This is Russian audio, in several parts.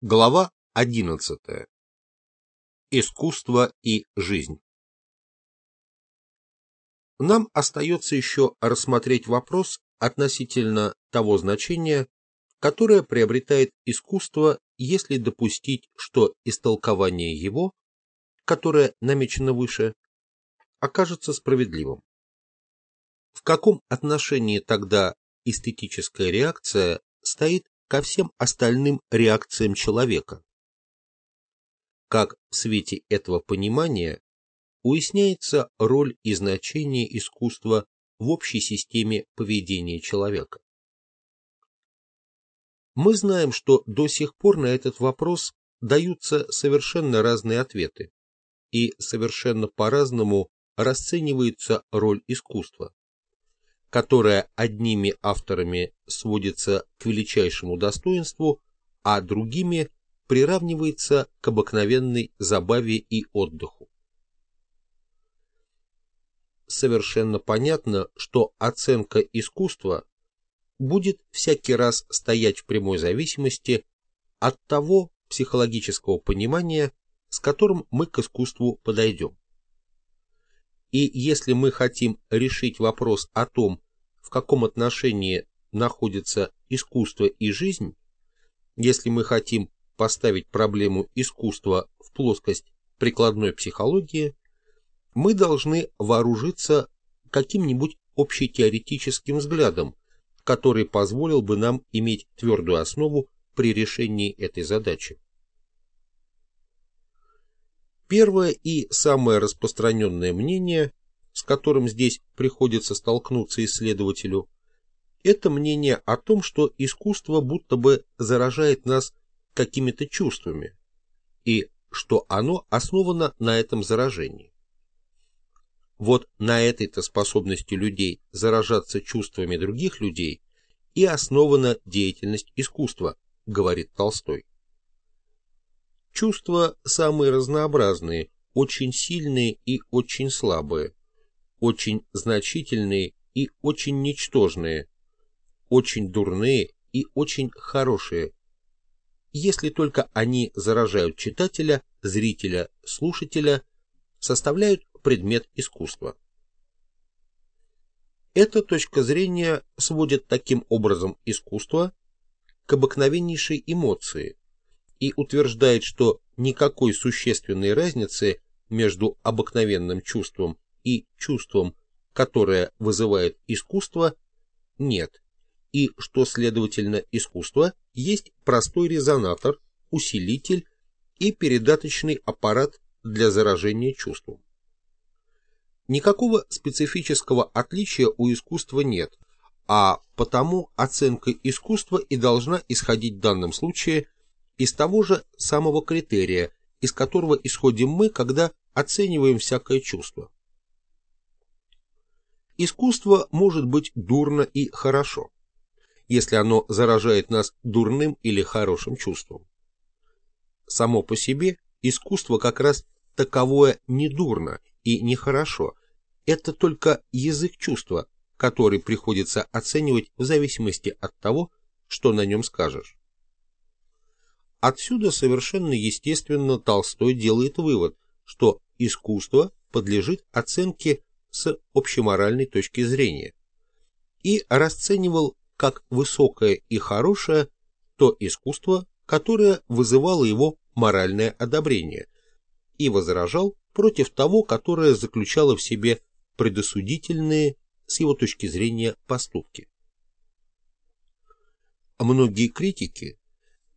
Глава 11. Искусство и жизнь. Нам остается еще рассмотреть вопрос относительно того значения, которое приобретает искусство, если допустить, что истолкование его, которое намечено выше, окажется справедливым. В каком отношении тогда эстетическая реакция стоит ко всем остальным реакциям человека. Как в свете этого понимания уясняется роль и значение искусства в общей системе поведения человека. Мы знаем, что до сих пор на этот вопрос даются совершенно разные ответы, и совершенно по-разному расценивается роль искусства которая одними авторами сводится к величайшему достоинству, а другими приравнивается к обыкновенной забаве и отдыху. Совершенно понятно, что оценка искусства будет всякий раз стоять в прямой зависимости от того психологического понимания, с которым мы к искусству подойдем. И если мы хотим решить вопрос о том, в каком отношении находится искусство и жизнь, если мы хотим поставить проблему искусства в плоскость прикладной психологии, мы должны вооружиться каким-нибудь общетеоретическим взглядом, который позволил бы нам иметь твердую основу при решении этой задачи. Первое и самое распространенное мнение, с которым здесь приходится столкнуться исследователю, это мнение о том, что искусство будто бы заражает нас какими-то чувствами, и что оно основано на этом заражении. Вот на этой-то способности людей заражаться чувствами других людей и основана деятельность искусства, говорит Толстой. Чувства самые разнообразные, очень сильные и очень слабые, очень значительные и очень ничтожные, очень дурные и очень хорошие, если только они заражают читателя, зрителя, слушателя, составляют предмет искусства. Эта точка зрения сводит таким образом искусство к обыкновеннейшей эмоции, и утверждает, что никакой существенной разницы между обыкновенным чувством и чувством, которое вызывает искусство, нет, и что, следовательно, искусство есть простой резонатор, усилитель и передаточный аппарат для заражения чувством. Никакого специфического отличия у искусства нет, а потому оценка искусства и должна исходить в данном случае из того же самого критерия, из которого исходим мы, когда оцениваем всякое чувство. Искусство может быть дурно и хорошо, если оно заражает нас дурным или хорошим чувством. Само по себе искусство как раз таковое не дурно и не хорошо, это только язык чувства, который приходится оценивать в зависимости от того, что на нем скажешь. Отсюда совершенно естественно Толстой делает вывод, что искусство подлежит оценке с общеморальной точки зрения и расценивал как высокое и хорошее то искусство, которое вызывало его моральное одобрение, и возражал против того, которое заключало в себе предосудительные с его точки зрения поступки. Многие критики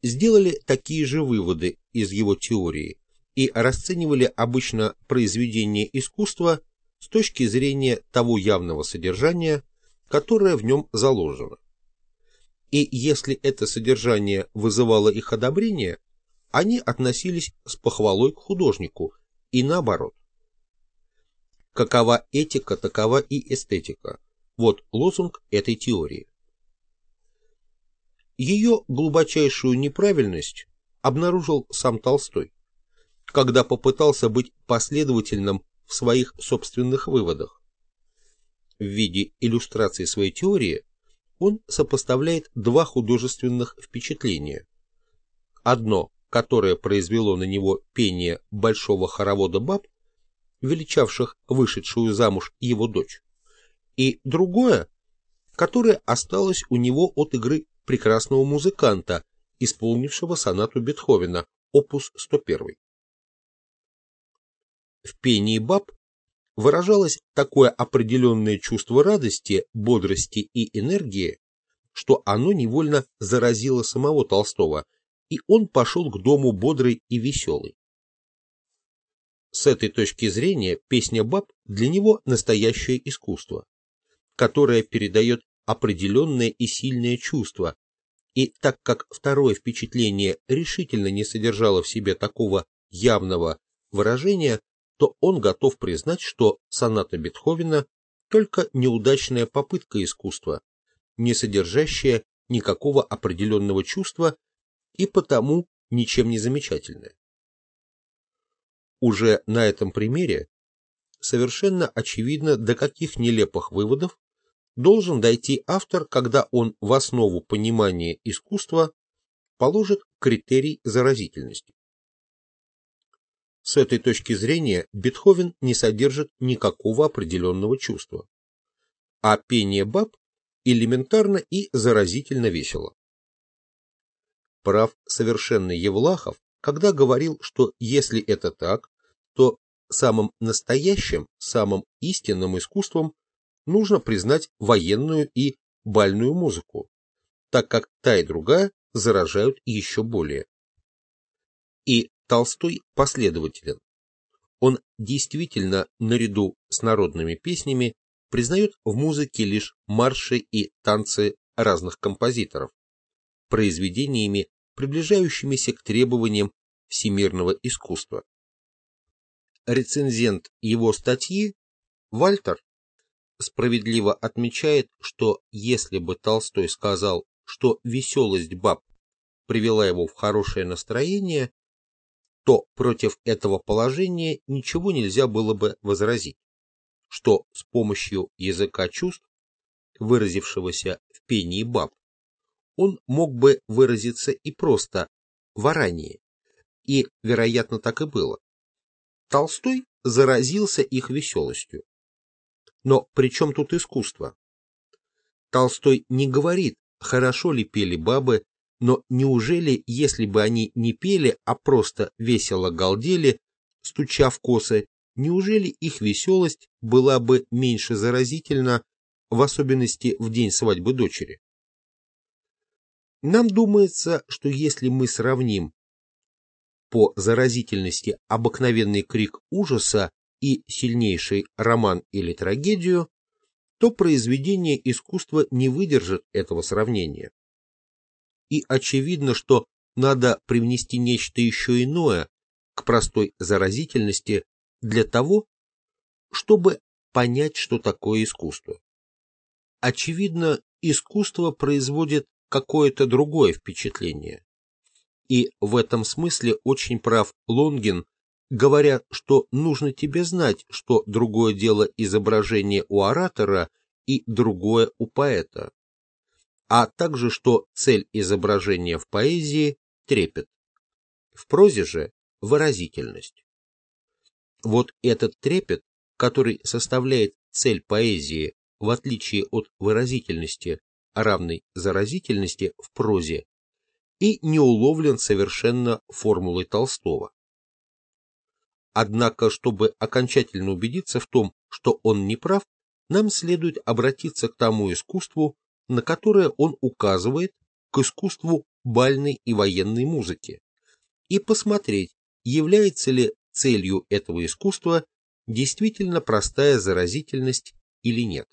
сделали такие же выводы из его теории и расценивали обычно произведение искусства с точки зрения того явного содержания, которое в нем заложено. И если это содержание вызывало их одобрение, они относились с похвалой к художнику, и наоборот. Какова этика, такова и эстетика. Вот лозунг этой теории. Ее глубочайшую неправильность обнаружил сам Толстой, когда попытался быть последовательным в своих собственных выводах. В виде иллюстрации своей теории он сопоставляет два художественных впечатления. Одно, которое произвело на него пение большого хоровода баб, величавших вышедшую замуж его дочь, и другое, которое осталось у него от игры прекрасного музыканта, исполнившего сонату Бетховена, опус 101. В пении баб выражалось такое определенное чувство радости, бодрости и энергии, что оно невольно заразило самого Толстого, и он пошел к дому бодрый и веселый. С этой точки зрения песня баб для него настоящее искусство, которое передает определенное и сильное чувство, и так как второе впечатление решительно не содержало в себе такого явного выражения, то он готов признать, что соната Бетховена только неудачная попытка искусства, не содержащая никакого определенного чувства и потому ничем не замечательная. Уже на этом примере совершенно очевидно, до каких нелепых выводов должен дойти автор, когда он в основу понимания искусства положит критерий заразительности. С этой точки зрения Бетховен не содержит никакого определенного чувства, а пение баб элементарно и заразительно весело. Прав совершенно Евлахов, когда говорил, что если это так, то самым настоящим, самым истинным искусством нужно признать военную и бальную музыку, так как та и другая заражают еще более. И Толстой последователен. Он действительно, наряду с народными песнями, признает в музыке лишь марши и танцы разных композиторов, произведениями, приближающимися к требованиям всемирного искусства. Рецензент его статьи, Вальтер, справедливо отмечает, что если бы Толстой сказал, что веселость баб привела его в хорошее настроение, то против этого положения ничего нельзя было бы возразить, что с помощью языка чувств, выразившегося в пении баб, он мог бы выразиться и просто варанее, и, вероятно, так и было. Толстой заразился их веселостью. Но при чем тут искусство? Толстой не говорит, хорошо ли пели бабы, но неужели, если бы они не пели, а просто весело галдели, стуча в косы, неужели их веселость была бы меньше заразительна, в особенности в день свадьбы дочери? Нам думается, что если мы сравним по заразительности обыкновенный крик ужаса и сильнейший роман или трагедию, то произведение искусства не выдержит этого сравнения. И очевидно, что надо привнести нечто еще иное к простой заразительности для того, чтобы понять, что такое искусство. Очевидно, искусство производит какое-то другое впечатление. И в этом смысле очень прав Лонгин, говорят, что нужно тебе знать, что другое дело изображение у оратора и другое у поэта, а также что цель изображения в поэзии – трепет, в прозе же – выразительность. Вот этот трепет, который составляет цель поэзии, в отличие от выразительности, равной заразительности в прозе, и не уловлен совершенно формулой Толстого. Однако, чтобы окончательно убедиться в том, что он не прав, нам следует обратиться к тому искусству, на которое он указывает, к искусству бальной и военной музыки, и посмотреть, является ли целью этого искусства действительно простая заразительность или нет.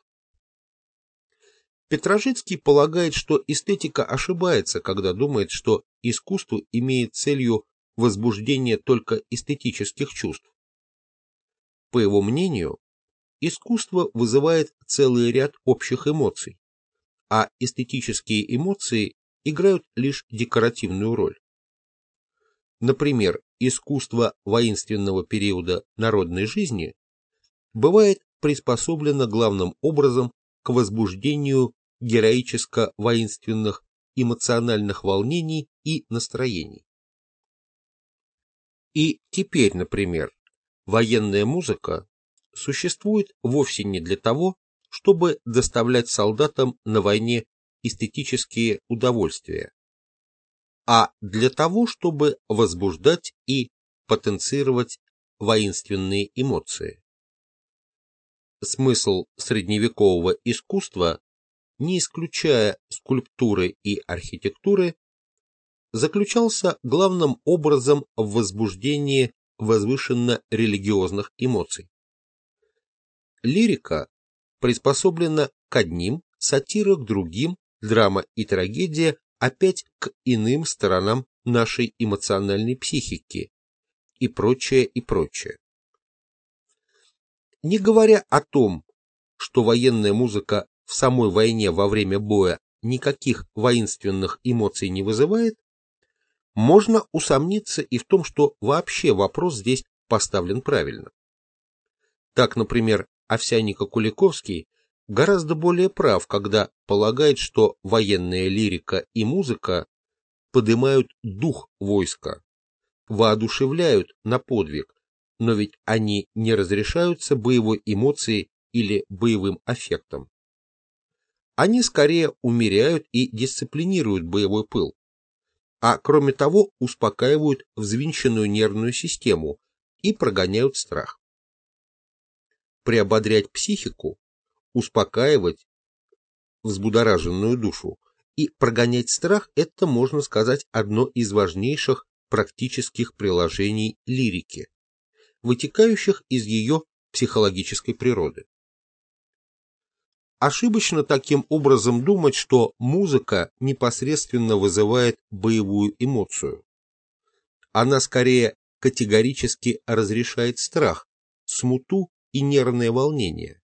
Петрожицкий полагает, что эстетика ошибается, когда думает, что искусство имеет целью возбуждение только эстетических чувств. По его мнению, искусство вызывает целый ряд общих эмоций, а эстетические эмоции играют лишь декоративную роль. Например, искусство воинственного периода народной жизни бывает приспособлено главным образом к возбуждению героическо-воинственных эмоциональных волнений и настроений. И теперь, например, военная музыка существует вовсе не для того, чтобы доставлять солдатам на войне эстетические удовольствия, а для того, чтобы возбуждать и потенцировать воинственные эмоции. Смысл средневекового искусства, не исключая скульптуры и архитектуры, заключался главным образом в возбуждении возвышенно-религиозных эмоций. Лирика приспособлена к одним, сатира к другим, драма и трагедия опять к иным сторонам нашей эмоциональной психики и прочее, и прочее. Не говоря о том, что военная музыка в самой войне во время боя никаких воинственных эмоций не вызывает, можно усомниться и в том, что вообще вопрос здесь поставлен правильно. Так, например, Овсянника-Куликовский гораздо более прав, когда полагает, что военная лирика и музыка поднимают дух войска, воодушевляют на подвиг, но ведь они не разрешаются боевой эмоцией или боевым аффектом. Они скорее умеряют и дисциплинируют боевой пыл, а кроме того успокаивают взвинченную нервную систему и прогоняют страх. Приободрять психику, успокаивать взбудораженную душу и прогонять страх – это, можно сказать, одно из важнейших практических приложений лирики, вытекающих из ее психологической природы. Ошибочно таким образом думать, что музыка непосредственно вызывает боевую эмоцию. Она скорее категорически разрешает страх, смуту и нервное волнение.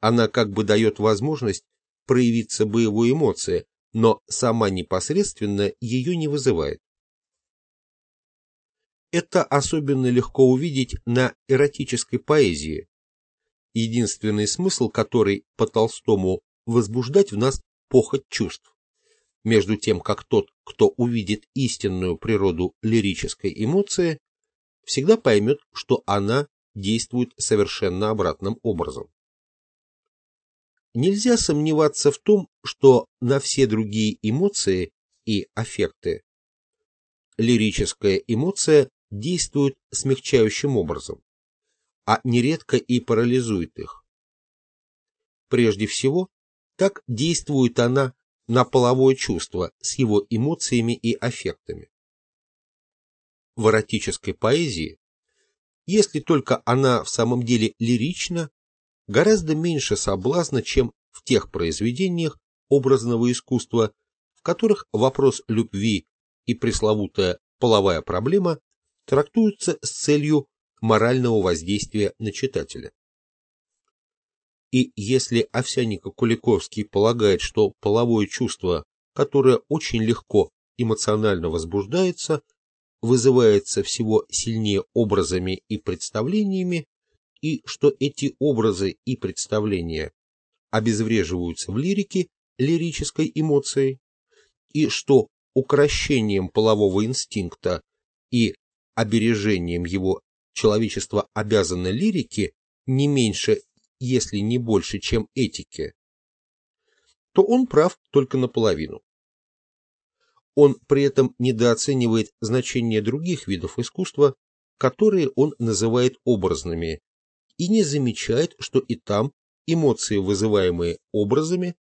Она как бы дает возможность проявиться боевой эмоции, но сама непосредственно ее не вызывает. Это особенно легко увидеть на эротической поэзии, единственный смысл которой по Толстому возбуждать в нас похоть чувств, между тем как тот, кто увидит истинную природу лирической эмоции, всегда поймет, что она действует совершенно обратным образом. Нельзя сомневаться в том, что на все другие эмоции и аффекты лирическая эмоция действует смягчающим образом а нередко и парализует их. Прежде всего, так действует она на половое чувство с его эмоциями и аффектами. В эротической поэзии, если только она в самом деле лирична, гораздо меньше соблазна, чем в тех произведениях образного искусства, в которых вопрос любви и пресловутая половая проблема трактуются с целью морального воздействия на читателя. И если Овсянников-Куликовский полагает, что половое чувство, которое очень легко эмоционально возбуждается, вызывается всего сильнее образами и представлениями, и что эти образы и представления обезвреживаются в лирике лирической эмоцией, и что укращением полового инстинкта и обережением его человечество обязано лирике не меньше, если не больше, чем этике, то он прав только наполовину. Он при этом недооценивает значение других видов искусства, которые он называет образными, и не замечает, что и там эмоции, вызываемые образами,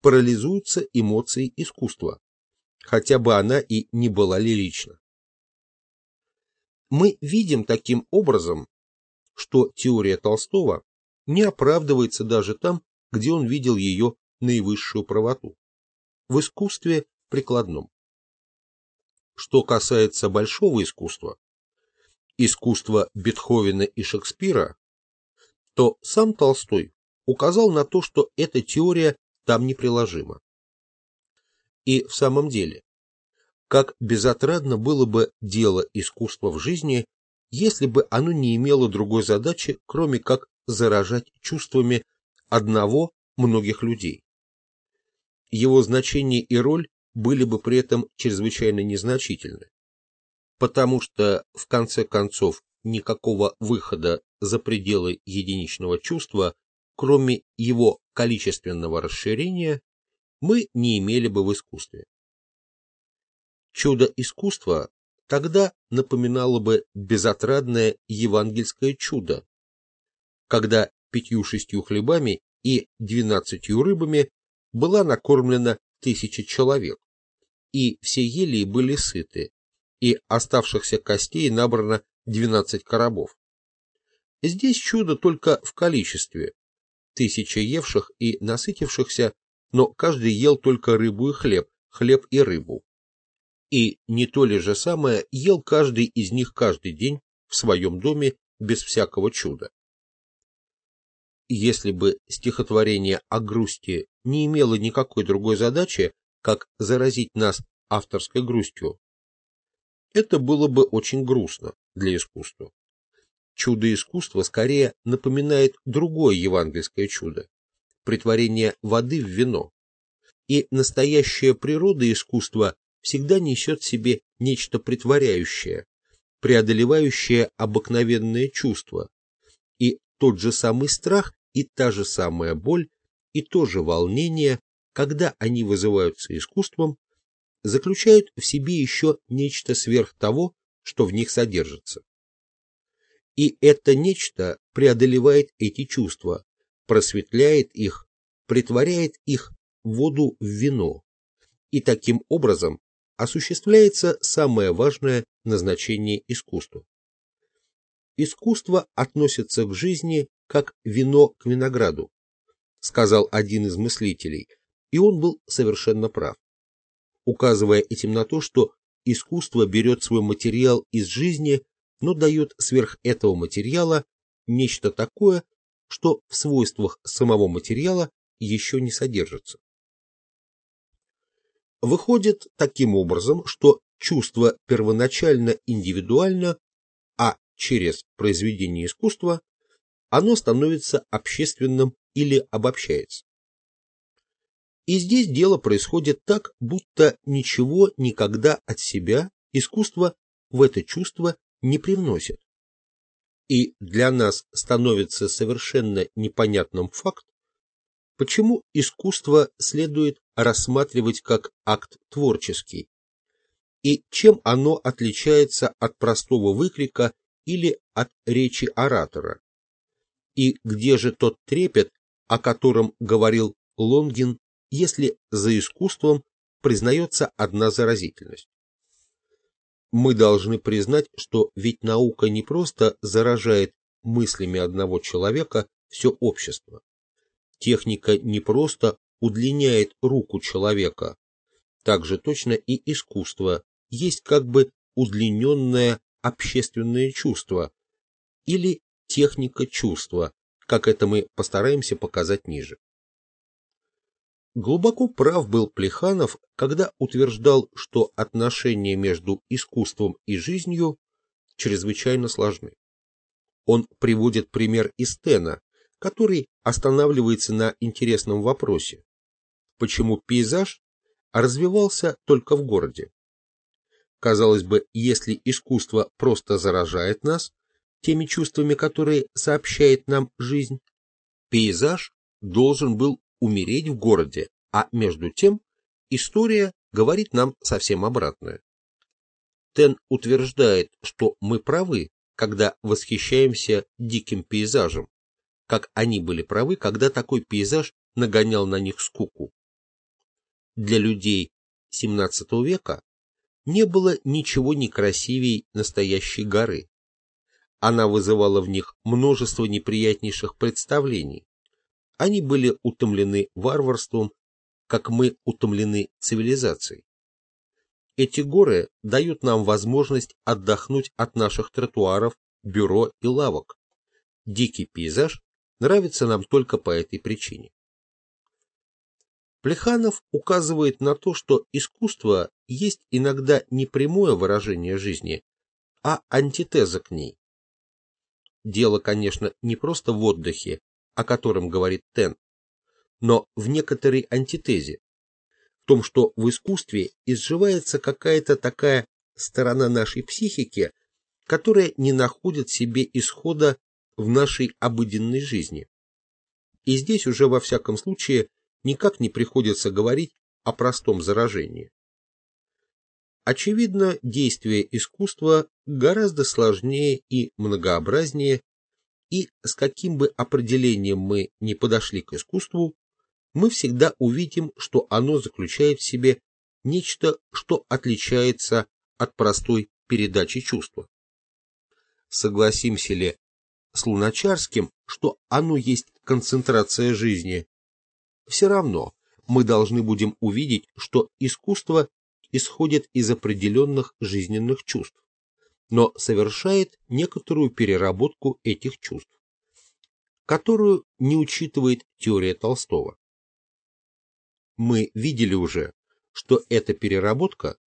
парализуются эмоцией искусства, хотя бы она и не была лирична. Мы видим таким образом, что теория Толстого не оправдывается даже там, где он видел ее наивысшую правоту, в искусстве прикладном. Что касается большого искусства, искусства Бетховена и Шекспира, то сам Толстой указал на то, что эта теория там неприложима. И в самом деле, как безотрадно было бы дело искусства в жизни, если бы оно не имело другой задачи, кроме как заражать чувствами одного многих людей. Его значение и роль были бы при этом чрезвычайно незначительны. потому что, в конце концов, никакого выхода за пределы единичного чувства, кроме его количественного расширения, мы не имели бы в искусстве. Чудо искусства тогда напоминало бы безотрадное евангельское чудо, когда пятью-шестью хлебами и двенадцатью рыбами была накормлена тысяча человек, и все ели и были сыты, и оставшихся костей набрано двенадцать коробов. Здесь чудо только в количестве. Тысяча евших и насытившихся, но каждый ел только рыбу и хлеб, хлеб и рыбу. И не то ли же самое ел каждый из них каждый день в своем доме без всякого чуда. Если бы стихотворение о грусти не имело никакой другой задачи, как заразить нас авторской грустью, это было бы очень грустно для искусства. Чудо искусства скорее напоминает другое евангельское чудо – притворение воды в вино. И настоящая природа искусства всегда несет в себе нечто притворяющее, преодолевающее обыкновенное чувство. И тот же самый страх, и та же самая боль, и то же волнение, когда они вызываются искусством, заключают в себе еще нечто сверх того, что в них содержится. И это нечто преодолевает эти чувства, просветляет их, притворяет их в воду в вино, и таким образом осуществляется самое важное назначение искусства. Искусство относится к жизни как вино к винограду, сказал один из мыслителей, и он был совершенно прав указывая этим на то, что искусство берет свой материал из жизни, но дает сверх этого материала нечто такое, что в свойствах самого материала еще не содержится. Выходит таким образом, что чувство первоначально индивидуально, а через произведение искусства оно становится общественным или обобщается. И здесь дело происходит так, будто ничего никогда от себя искусство в это чувство не привносит. И для нас становится совершенно непонятным факт, почему искусство следует рассматривать как акт творческий, и чем оно отличается от простого выкрика или от речи оратора. И где же тот трепет, о котором говорил Лонгин если за искусством признается одна заразительность. Мы должны признать, что ведь наука не просто заражает мыслями одного человека все общество. Техника не просто удлиняет руку человека, так же точно и искусство есть как бы удлиненное общественное чувство или техника чувства, как это мы постараемся показать ниже. Глубоко прав был Плеханов, когда утверждал, что отношения между искусством и жизнью чрезвычайно сложны. Он приводит пример Истена, который останавливается на интересном вопросе. Почему пейзаж развивался только в городе? Казалось бы, если искусство просто заражает нас теми чувствами, которые сообщает нам жизнь, пейзаж должен был умереть в городе, а между тем история говорит нам совсем обратное. Тен утверждает, что мы правы, когда восхищаемся диким пейзажем, как они были правы, когда такой пейзаж нагонял на них скуку. Для людей XVII века не было ничего некрасивей настоящей горы. Она вызывала в них множество неприятнейших представлений, они были утомлены варварством, как мы утомлены цивилизацией. Эти горы дают нам возможность отдохнуть от наших тротуаров, бюро и лавок. Дикий пейзаж нравится нам только по этой причине. Плеханов указывает на то, что искусство есть иногда не прямое выражение жизни, а антитеза к ней. Дело, конечно, не просто в отдыхе, о котором говорит Тен, но в некоторой антитезе, в том, что в искусстве изживается какая-то такая сторона нашей психики, которая не находит себе исхода в нашей обыденной жизни. И здесь уже во всяком случае никак не приходится говорить о простом заражении. Очевидно, действие искусства гораздо сложнее и многообразнее, и с каким бы определением мы ни подошли к искусству, мы всегда увидим, что оно заключает в себе нечто, что отличается от простой передачи чувства. Согласимся ли с Луначарским, что оно есть концентрация жизни? Все равно мы должны будем увидеть, что искусство исходит из определенных жизненных чувств, но совершает некоторую переработку этих чувств, которую не учитывает теория Толстого. Мы видели уже, что эта переработка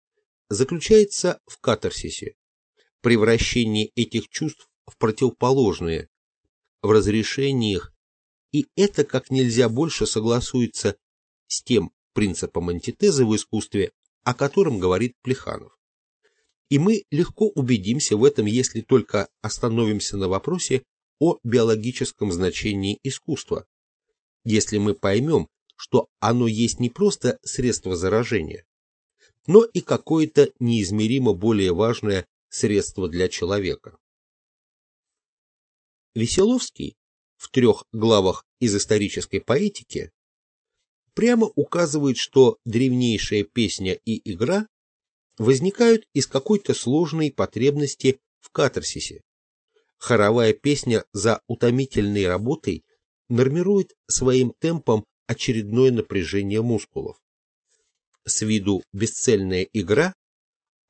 заключается в катарсисе, превращении этих чувств в противоположные, в разрешении их, и это как нельзя больше согласуется с тем принципом антитезы в искусстве, о котором говорит Плеханов. И мы легко убедимся в этом, если только остановимся на вопросе о биологическом значении искусства, если мы поймем, что оно есть не просто средство заражения, но и какое-то неизмеримо более важное средство для человека. Веселовский в трех главах из исторической поэтики прямо указывает, что древнейшая песня и игра возникают из какой-то сложной потребности в катарсисе. Хоровая песня за утомительной работой нормирует своим темпом очередное напряжение мускулов. С виду бесцельная игра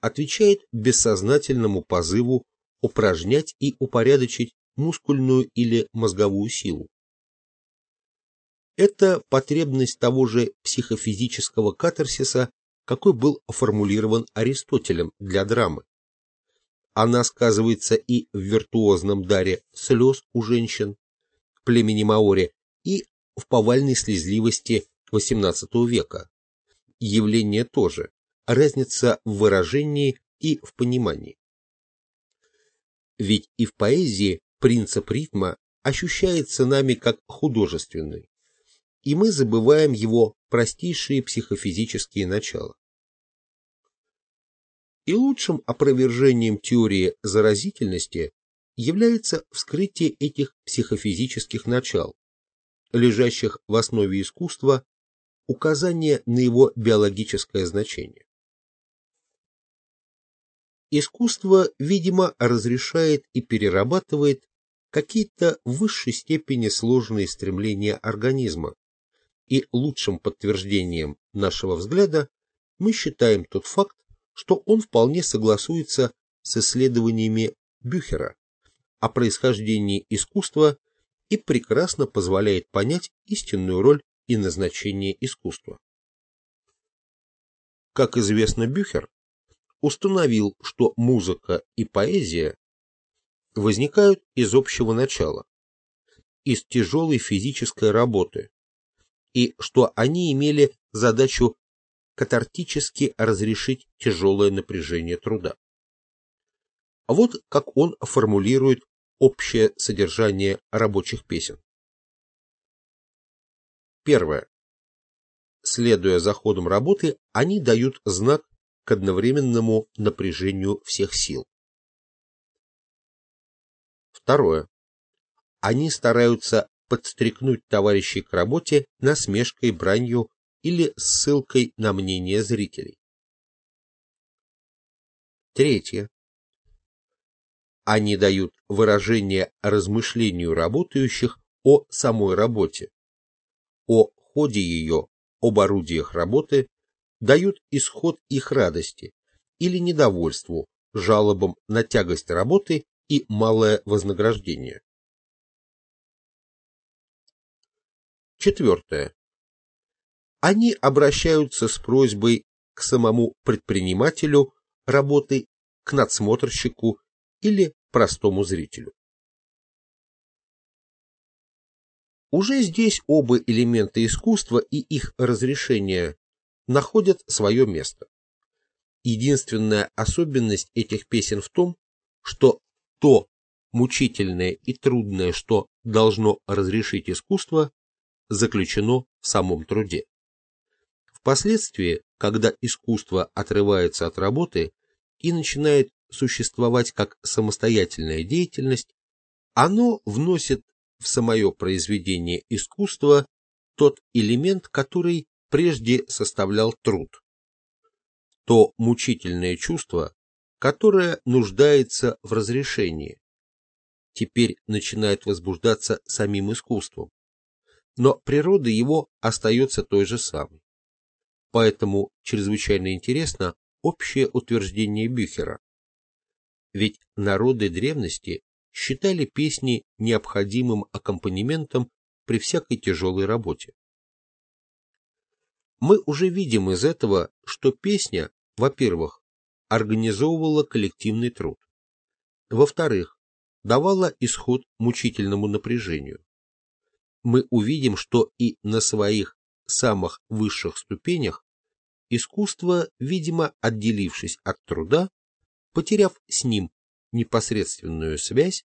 отвечает бессознательному позыву упражнять и упорядочить мускульную или мозговую силу. Это потребность того же психофизического катарсиса, какой был формулирован Аристотелем для драмы. Она сказывается и в виртуозном даре слез у женщин, племени Маори, и в повальной слезливости XVIII века. Явление тоже, разница в выражении и в понимании. Ведь и в поэзии принцип ритма ощущается нами как художественный, и мы забываем его простейшие психофизические начала. И лучшим опровержением теории заразительности является вскрытие этих психофизических начал, лежащих в основе искусства, указание на его биологическое значение. Искусство, видимо, разрешает и перерабатывает какие-то в высшей степени сложные стремления организма, и лучшим подтверждением нашего взгляда мы считаем тот факт, что он вполне согласуется с исследованиями Бюхера о происхождении искусства и прекрасно позволяет понять истинную роль и назначение искусства. Как известно, Бюхер установил, что музыка и поэзия возникают из общего начала, из тяжелой физической работы, и что они имели задачу катартически разрешить тяжелое напряжение труда. Вот как он формулирует общее содержание рабочих песен. Первое. Следуя за ходом работы, они дают знак к одновременному напряжению всех сил. Второе. Они стараются подстрекнуть товарищей к работе насмешкой, бранью или ссылкой на мнение зрителей. Третье. Они дают выражение размышлению работающих о самой работе, о ходе ее, об орудиях работы, дают исход их радости или недовольству, жалобам на тягость работы и малое вознаграждение. Четвертое. Они обращаются с просьбой к самому предпринимателю работы, к надсмотрщику или простому зрителю. Уже здесь оба элемента искусства и их разрешения находят свое место. Единственная особенность этих песен в том, что то мучительное и трудное, что должно разрешить искусство, заключено в самом труде. Впоследствии, когда искусство отрывается от работы и начинает существовать как самостоятельная деятельность, оно вносит в самое произведение искусства тот элемент, который прежде составлял труд. То мучительное чувство, которое нуждается в разрешении, теперь начинает возбуждаться самим искусством, но природа его остается той же самой. Поэтому чрезвычайно интересно общее утверждение Бюхера. Ведь народы древности считали песни необходимым аккомпанементом при всякой тяжелой работе. Мы уже видим из этого, что песня, во-первых, организовывала коллективный труд, во-вторых, давала исход мучительному напряжению. Мы увидим, что и на своих самых высших ступенях искусство, видимо, отделившись от труда, потеряв с ним непосредственную связь,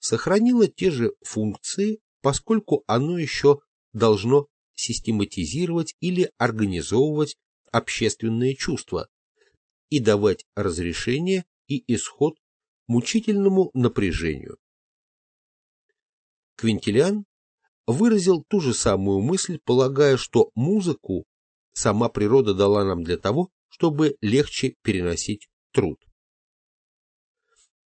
сохранило те же функции, поскольку оно еще должно систематизировать или организовывать общественные чувства и давать разрешение и исход мучительному напряжению. Квинтилиан выразил ту же самую мысль, полагая, что музыку сама природа дала нам для того, чтобы легче переносить труд.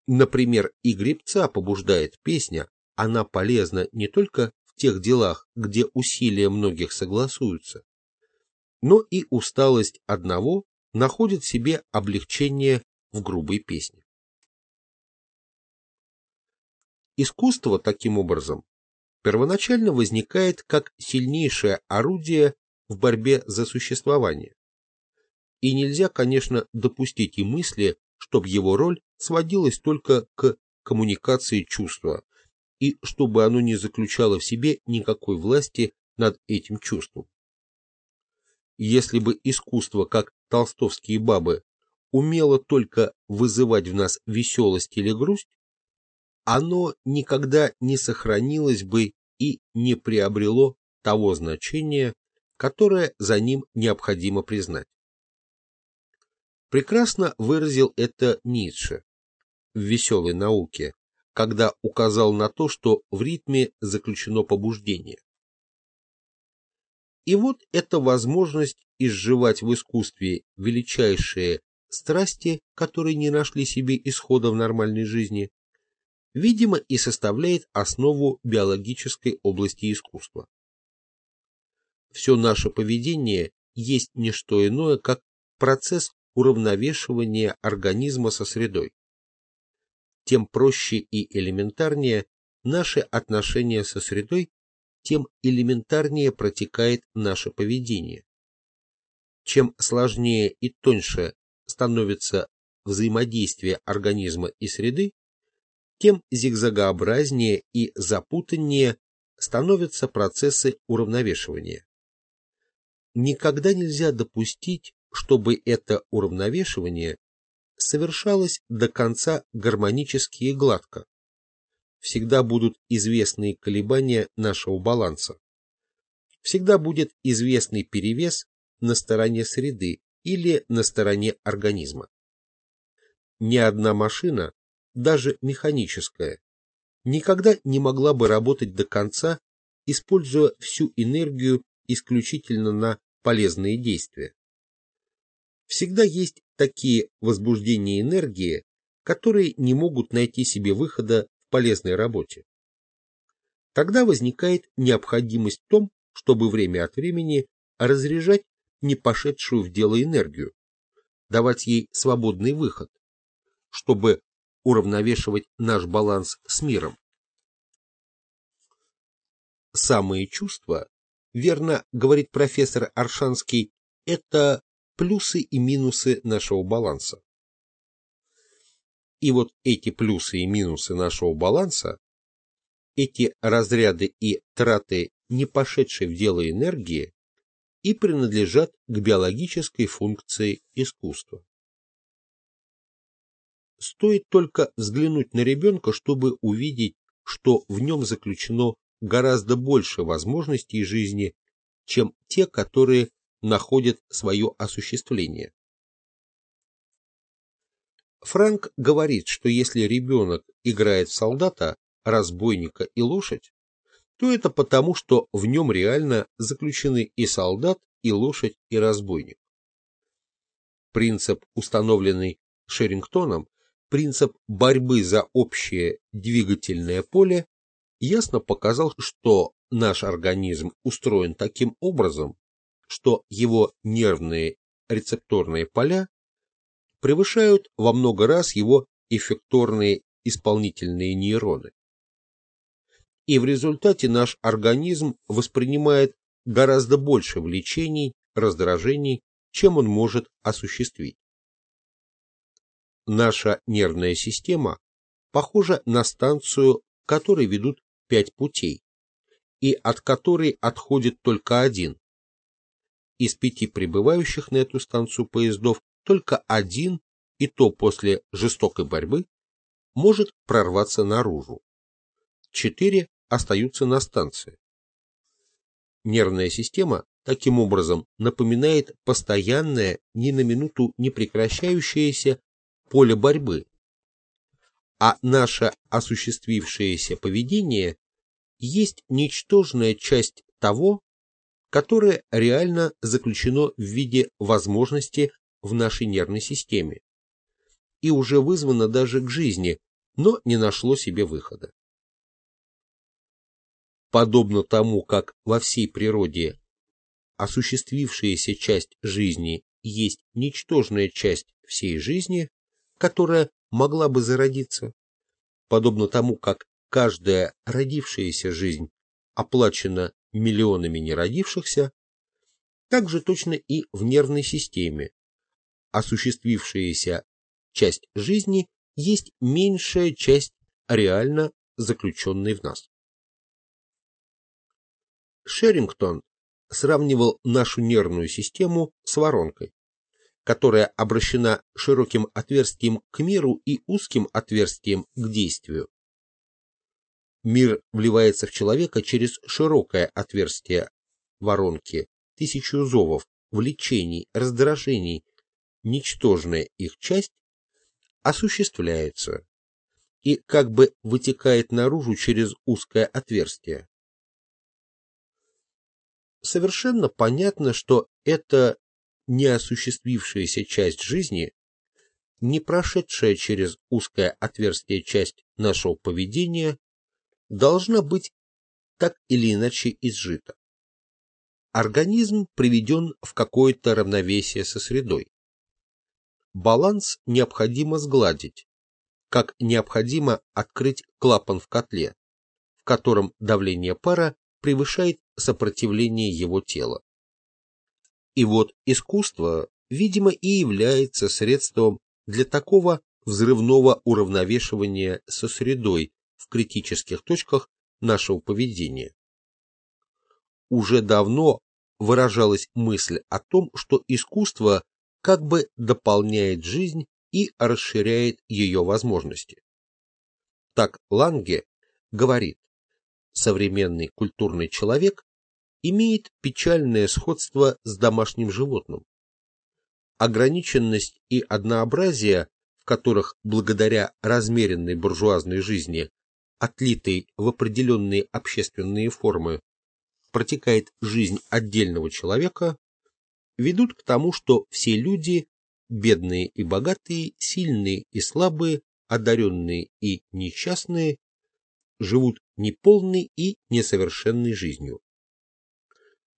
Например, и гребца побуждает песня, она полезна не только в тех делах, где усилия многих согласуются, но и усталость одного находит себе облегчение в грубой песне. Искусство, таким образом, первоначально возникает как сильнейшее орудие в борьбе за существование. И нельзя, конечно, допустить и мысли, чтобы его роль сводилась только к коммуникации чувства, и чтобы оно не заключало в себе никакой власти над этим чувством. Если бы искусство, как толстовские бабы, умело только вызывать в нас веселость или грусть, оно никогда не сохранилось бы и не приобрело того значения, которое за ним необходимо признать. Прекрасно выразил это Ницше в «Веселой науке», когда указал на то, что в ритме заключено побуждение. И вот эта возможность изживать в искусстве величайшие страсти, которые не нашли себе исхода в нормальной жизни, видимо и составляет основу биологической области искусства. Все наше поведение есть не что иное, как процесс уравновешивания организма со средой. Тем проще и элементарнее наши отношения со средой, тем элементарнее протекает наше поведение. Чем сложнее и тоньше становится взаимодействие организма и среды, тем зигзагообразнее и запутаннее становятся процессы уравновешивания. Никогда нельзя допустить, чтобы это уравновешивание совершалось до конца гармонически и гладко. Всегда будут известные колебания нашего баланса. Всегда будет известный перевес на стороне среды или на стороне организма. Ни одна машина даже механическая, никогда не могла бы работать до конца, используя всю энергию исключительно на полезные действия. Всегда есть такие возбуждения энергии, которые не могут найти себе выхода полезной работе. Тогда возникает необходимость в том, чтобы время от времени разряжать не пошедшую в дело энергию, давать ей свободный выход, чтобы уравновешивать наш баланс с миром. Самые чувства, верно говорит профессор Аршанский, это плюсы и минусы нашего баланса. И вот эти плюсы и минусы нашего баланса, эти разряды и траты не пошедшей в дело энергии, и принадлежат к биологической функции искусства. Стоит только взглянуть на ребенка, чтобы увидеть, что в нем заключено гораздо больше возможностей жизни, чем те, которые находят свое осуществление. Франк говорит, что если ребенок играет в солдата, разбойника и лошадь, то это потому, что в нем реально заключены и солдат, и лошадь, и разбойник. Принцип, установленный Шерингтоном, принцип борьбы за общее двигательное поле, ясно показал, что наш организм устроен таким образом, что его нервные рецепторные поля превышают во много раз его эффекторные исполнительные нейроны. И в результате наш организм воспринимает гораздо больше влечений, раздражений, чем он может осуществить. Наша нервная система похожа на станцию, к которой ведут пять путей, и от которой отходит только один. Из пяти прибывающих на эту станцию поездов только один, и то после жестокой борьбы, может прорваться наружу. Четыре остаются на станции. Нервная система таким образом напоминает постоянное, ни на минуту не прекращающееся поле борьбы, а наше осуществившееся поведение есть ничтожная часть того, которое реально заключено в виде возможности в нашей нервной системе и уже вызвано даже к жизни, но не нашло себе выхода. Подобно тому, как во всей природе осуществившаяся часть жизни есть ничтожная часть всей жизни, которая могла бы зародиться, подобно тому, как каждая родившаяся жизнь оплачена миллионами неродившихся, так же точно и в нервной системе. Осуществившаяся часть жизни есть меньшая часть реально заключенной в нас. Шерингтон сравнивал нашу нервную систему с воронкой, которая обращена широким отверстием к миру и узким отверстием к действию. Мир вливается в человека через широкое отверстие воронки, тысячу зовов, влечений, раздражений, ничтожная их часть осуществляется и как бы вытекает наружу через узкое отверстие совершенно понятно, что эта неосуществившаяся часть жизни, не прошедшая через узкое отверстие часть нашего поведения, должна быть так или иначе изжита. Организм приведен в какое-то равновесие со средой. Баланс необходимо сгладить, как необходимо открыть клапан в котле, в котором давление пара превышает сопротивление его тела. И вот искусство, видимо, и является средством для такого взрывного уравновешивания со средой в критических точках нашего поведения. Уже давно выражалась мысль о том, что искусство как бы дополняет жизнь и расширяет ее возможности. Так Ланге говорит, современный культурный человек имеет печальное сходство с домашним животным. Ограниченность и однообразие, в которых благодаря размеренной буржуазной жизни, отлитой в определенные общественные формы, протекает жизнь отдельного человека, ведут к тому, что все люди, бедные и богатые, сильные и слабые, одаренные и несчастные, живут неполной и несовершенной жизнью.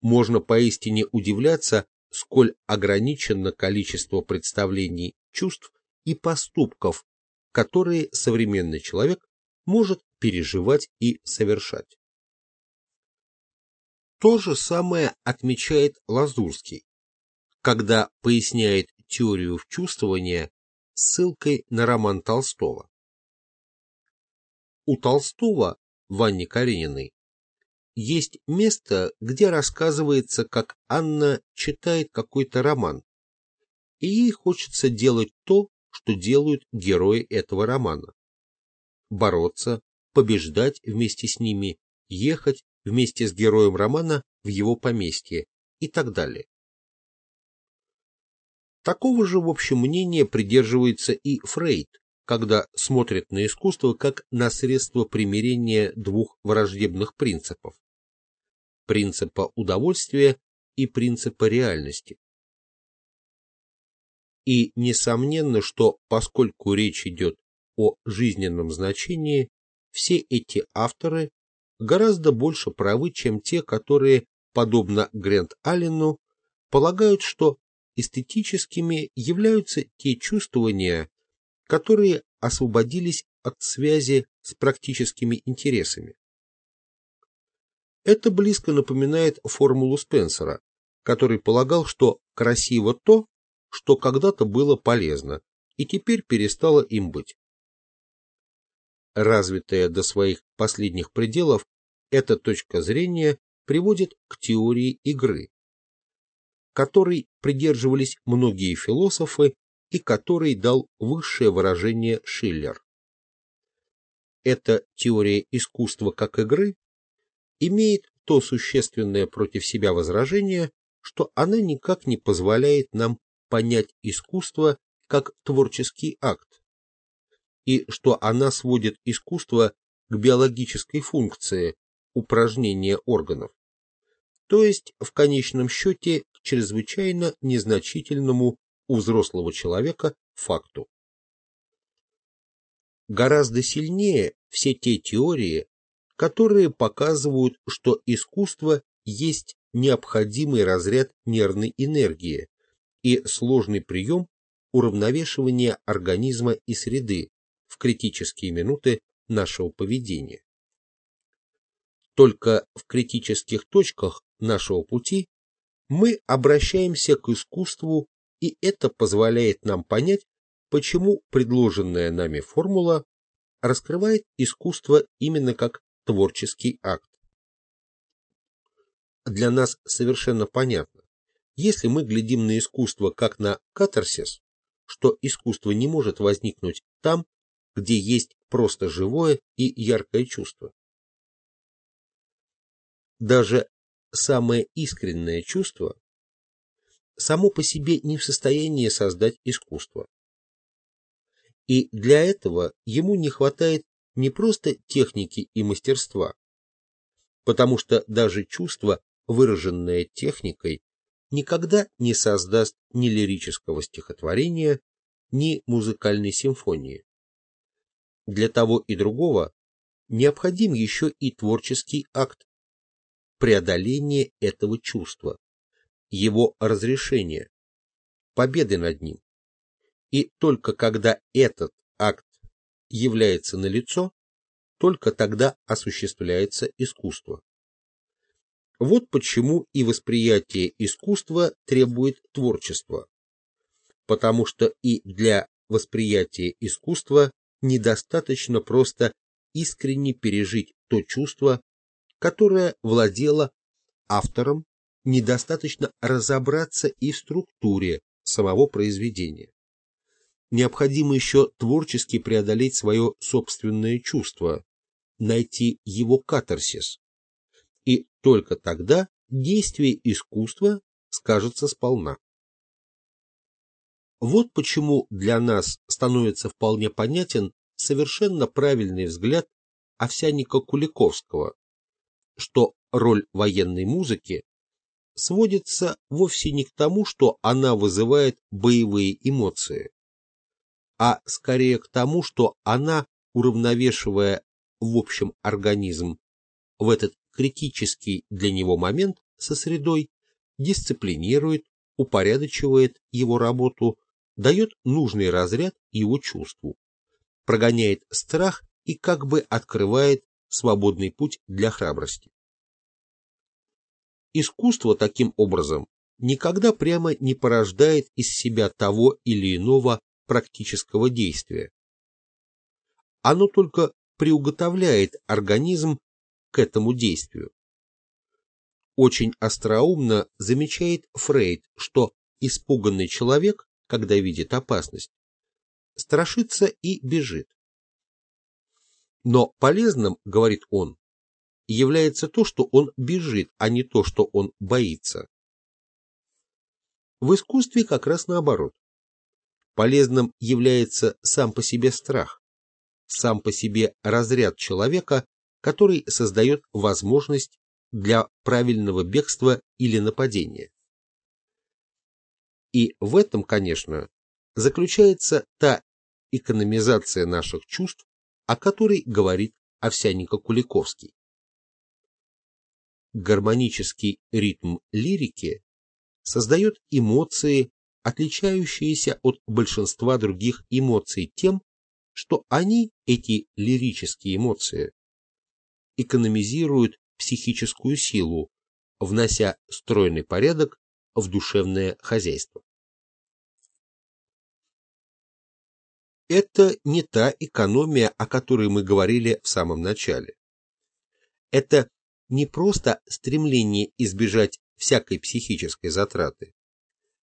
Можно поистине удивляться, сколь ограничено количество представлений, чувств и поступков, которые современный человек может переживать и совершать. То же самое отмечает Лазурский, когда поясняет теорию вчувствования ссылкой на роман Толстого. У Толстого, Ванне Карениной, есть место, где рассказывается, как Анна читает какой-то роман, и ей хочется делать то, что делают герои этого романа. Бороться, побеждать вместе с ними, ехать вместе с героем романа в его поместье и так далее. Такого же, в общем, мнения придерживается и Фрейд, когда смотрит на искусство как на средство примирения двух враждебных принципов – принципа удовольствия и принципа реальности. И несомненно, что поскольку речь идет о жизненном значении, все эти авторы гораздо больше правы, чем те, которые, подобно Грэнд Аллену, полагают, что эстетическими являются те чувствования, которые освободились от связи с практическими интересами. Это близко напоминает формулу Спенсера, который полагал, что красиво то, что когда-то было полезно, и теперь перестало им быть. Развитая до своих последних пределов, эта точка зрения приводит к теории игры, которой придерживались многие философы и которой дал высшее выражение Шиллер. Эта теория искусства как игры имеет то существенное против себя возражение, что она никак не позволяет нам понять искусство как творческий акт, и что она сводит искусство к биологической функции упражнения органов, то есть в конечном счете чрезвычайно незначительному у взрослого человека факту. Гораздо сильнее все те теории, которые показывают, что искусство есть необходимый разряд нервной энергии и сложный прием уравновешивания организма и среды в критические минуты нашего поведения. Только в критических точках нашего пути мы обращаемся к искусству и это позволяет нам понять, почему предложенная нами формула раскрывает искусство именно как творческий акт. Для нас совершенно понятно, если мы глядим на искусство как на катарсис, что искусство не может возникнуть там, где есть просто живое и яркое чувство. Даже самое искреннее чувство само по себе не в состоянии создать искусство. И для этого ему не хватает не просто техники и мастерства, потому что даже чувство, выраженное техникой, никогда не создаст ни лирического стихотворения, ни музыкальной симфонии. Для того и другого необходим еще и творческий акт, преодоление этого чувства, его разрешения, победы над ним. И только когда этот акт является налицо, только тогда осуществляется искусство. Вот почему и восприятие искусства требует творчества, потому что и для восприятия искусства недостаточно просто искренне пережить то чувство, которое владело автором недостаточно разобраться и в структуре самого произведения. Необходимо еще творчески преодолеть свое собственное чувство, найти его катарсис. И только тогда действие искусства скажется сполна. Вот почему для нас становится вполне понятен совершенно правильный взгляд Овсянника Куликовского, что роль военной музыки сводится вовсе не к тому, что она вызывает боевые эмоции, а скорее к тому, что она, уравновешивая в общем организм в этот критический для него момент со средой, дисциплинирует, упорядочивает его работу, дает нужный разряд его чувству, прогоняет страх и как бы открывает свободный путь для храбрости. Искусство таким образом никогда прямо не порождает из себя того или иного практического действия. Оно только приуготовляет организм к этому действию. Очень остроумно замечает Фрейд, что испуганный человек, когда видит опасность, страшится и бежит. Но полезным, говорит он, является то, что он бежит, а не то, что он боится. В искусстве как раз наоборот. Полезным является сам по себе страх, сам по себе разряд человека, который создает возможность для правильного бегства или нападения. И в этом, конечно, заключается та экономизация наших чувств, о которой говорит Овсяненко-Куликовский. Гармонический ритм лирики создает эмоции, отличающиеся от большинства других эмоций тем, что они, эти лирические эмоции, экономизируют психическую силу, внося стройный порядок в душевное хозяйство. Это не та экономия, о которой мы говорили в самом начале. Это не просто стремление избежать всякой психической затраты.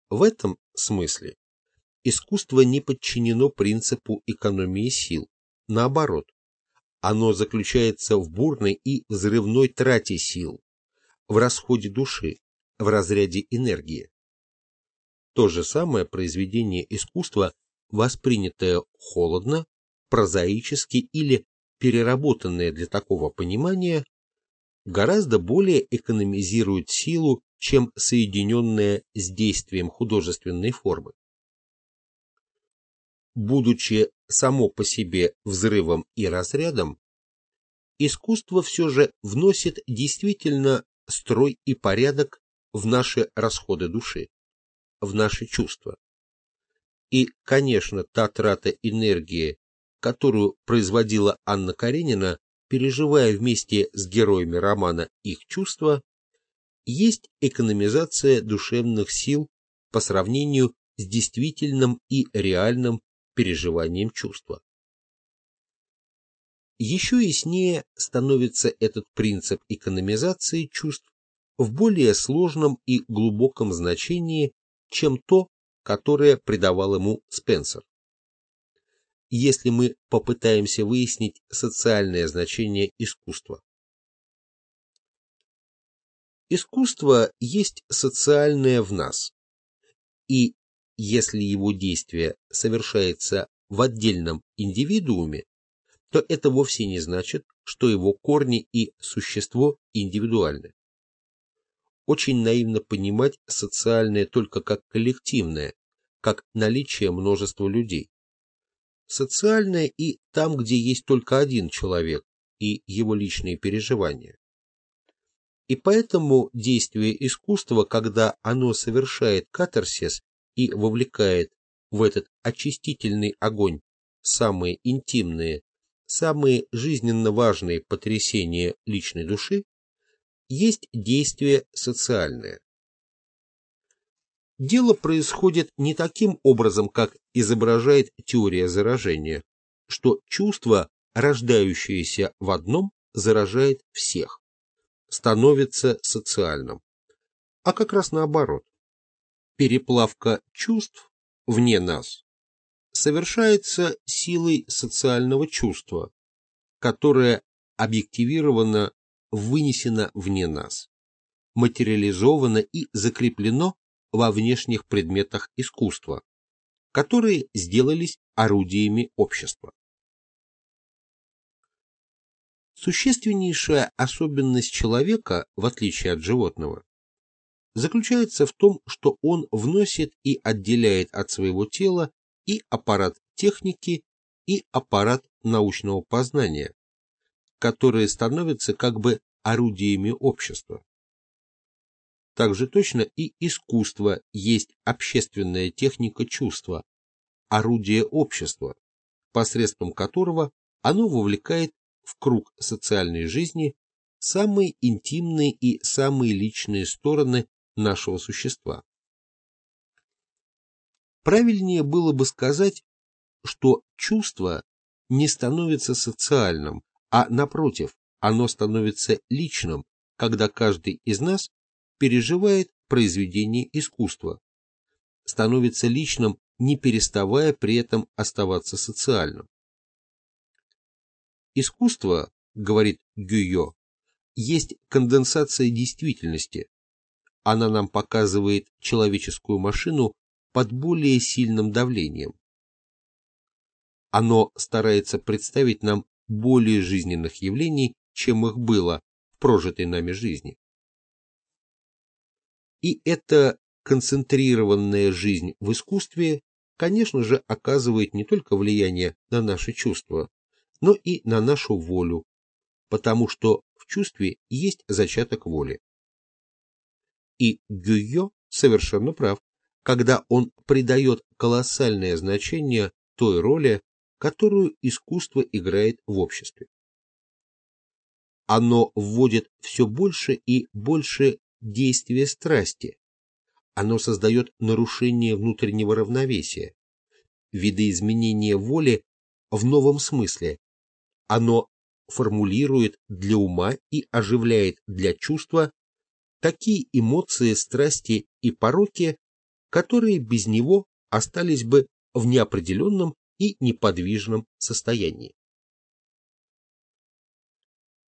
В этом смысле искусство не подчинено принципу экономии сил. Наоборот, оно заключается в бурной и взрывной трате сил, в расходе души, в разряде энергии. То же самое произведение искусства, воспринятое холодно, прозаически или переработанное для такого понимания, гораздо более экономизирует силу, чем соединенная с действием художественной формы. Будучи само по себе взрывом и разрядом, искусство все же вносит действительно строй и порядок в наши расходы души, в наши чувства. И, конечно, та трата энергии, которую производила Анна Каренина, переживая вместе с героями романа их чувства, есть экономизация душевных сил по сравнению с действительным и реальным переживанием чувства. Еще яснее становится этот принцип экономизации чувств в более сложном и глубоком значении, чем то, которое придавал ему Спенсер если мы попытаемся выяснить социальное значение искусства. Искусство есть социальное в нас, и если его действие совершается в отдельном индивидууме, то это вовсе не значит, что его корни и существо индивидуальны. Очень наивно понимать социальное только как коллективное, как наличие множества людей социальное и там, где есть только один человек и его личные переживания. И поэтому действие искусства, когда оно совершает катарсис и вовлекает в этот очистительный огонь самые интимные, самые жизненно важные потрясения личной души, есть действие социальное. Дело происходит не таким образом, как изображает теория заражения, что чувство, рождающееся в одном, заражает всех, становится социальным, а как раз наоборот. Переплавка чувств вне нас совершается силой социального чувства, которое объективировано, вынесено вне нас, материализовано и закреплено во внешних предметах искусства, которые сделались орудиями общества. Существеннейшая особенность человека, в отличие от животного, заключается в том, что он вносит и отделяет от своего тела и аппарат техники, и аппарат научного познания, которые становятся как бы орудиями общества. Также точно и искусство есть общественная техника чувства, орудие общества, посредством которого оно вовлекает в круг социальной жизни самые интимные и самые личные стороны нашего существа. Правильнее было бы сказать, что чувство не становится социальным, а напротив, оно становится личным, когда каждый из нас переживает произведение искусства, становится личным не переставая при этом оставаться социальным. Искусство, говорит Гюйо, есть конденсация действительности. Она нам показывает человеческую машину под более сильным давлением. Оно старается представить нам более жизненных явлений, чем их было в прожитой нами жизни. И эта концентрированная жизнь в искусстве, конечно же, оказывает не только влияние на наши чувства, но и на нашу волю, потому что в чувстве есть зачаток воли. И Гюйо совершенно прав, когда он придает колоссальное значение той роли, которую искусство играет в обществе. Оно вводит все больше и больше действия страсти. Оно создает нарушение внутреннего равновесия, видоизменение воли в новом смысле. Оно формулирует для ума и оживляет для чувства такие эмоции, страсти и пороки, которые без него остались бы в неопределенном и неподвижном состоянии.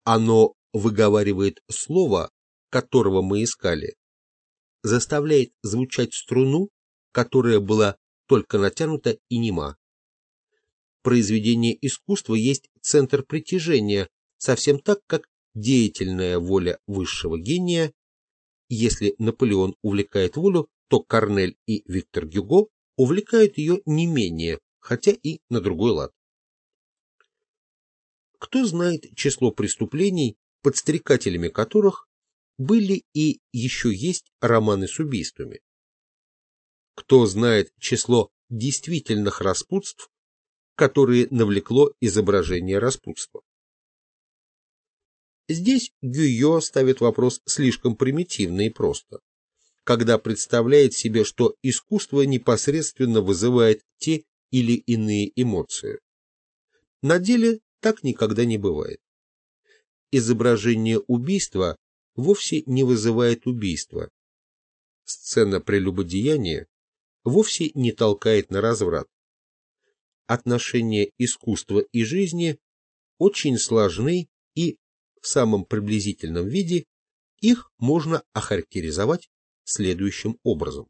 Оно выговаривает слово, которого мы искали, заставляет звучать струну, которая была только натянута и нема. Произведение искусства есть центр притяжения, совсем так, как деятельная воля высшего гения. Если Наполеон увлекает волю, то Корнель и Виктор Гюго увлекают ее не менее, хотя и на другой лад. Кто знает число преступлений, подстрекателями которых были и еще есть романы с убийствами? Кто знает число действительных распутств, которые навлекло изображение распутства? Здесь Гюйо ставит вопрос слишком примитивно и просто, когда представляет себе, что искусство непосредственно вызывает те или иные эмоции. На деле так никогда не бывает. Изображение убийства вовсе не вызывает убийства. Сцена прелюбодеяния вовсе не толкает на разврат. Отношения искусства и жизни очень сложны и в самом приблизительном виде их можно охарактеризовать следующим образом.